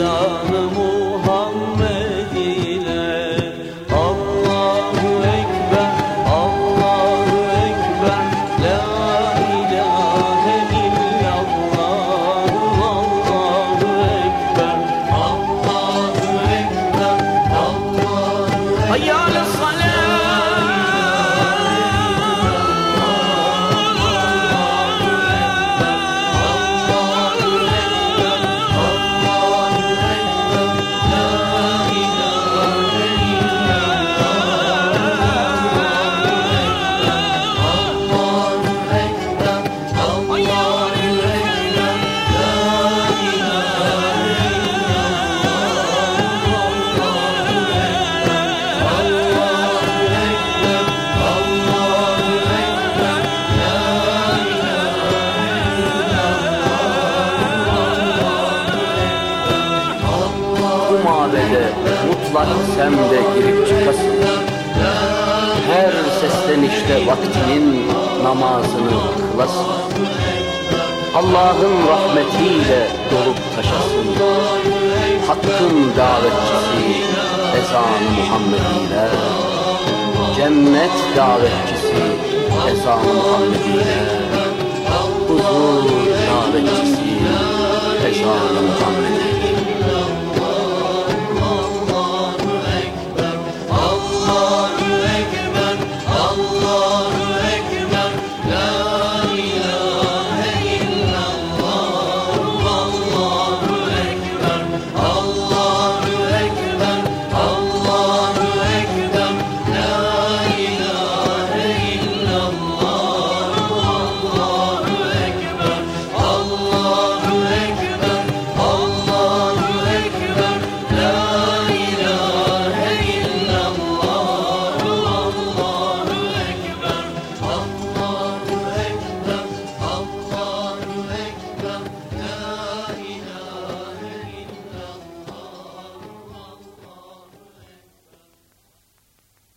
Ezanı mutlak sen de girip çıkasın. Her seslenişte vaktinin namazını kılasın. Allah'ın rahmetiyle dolup taşasın. Hakkın davetçisi ezanı Muhammediyle Cennet davetçisi ezanı Muhammediyle Huzur davetçisi ezanı Muhammediyle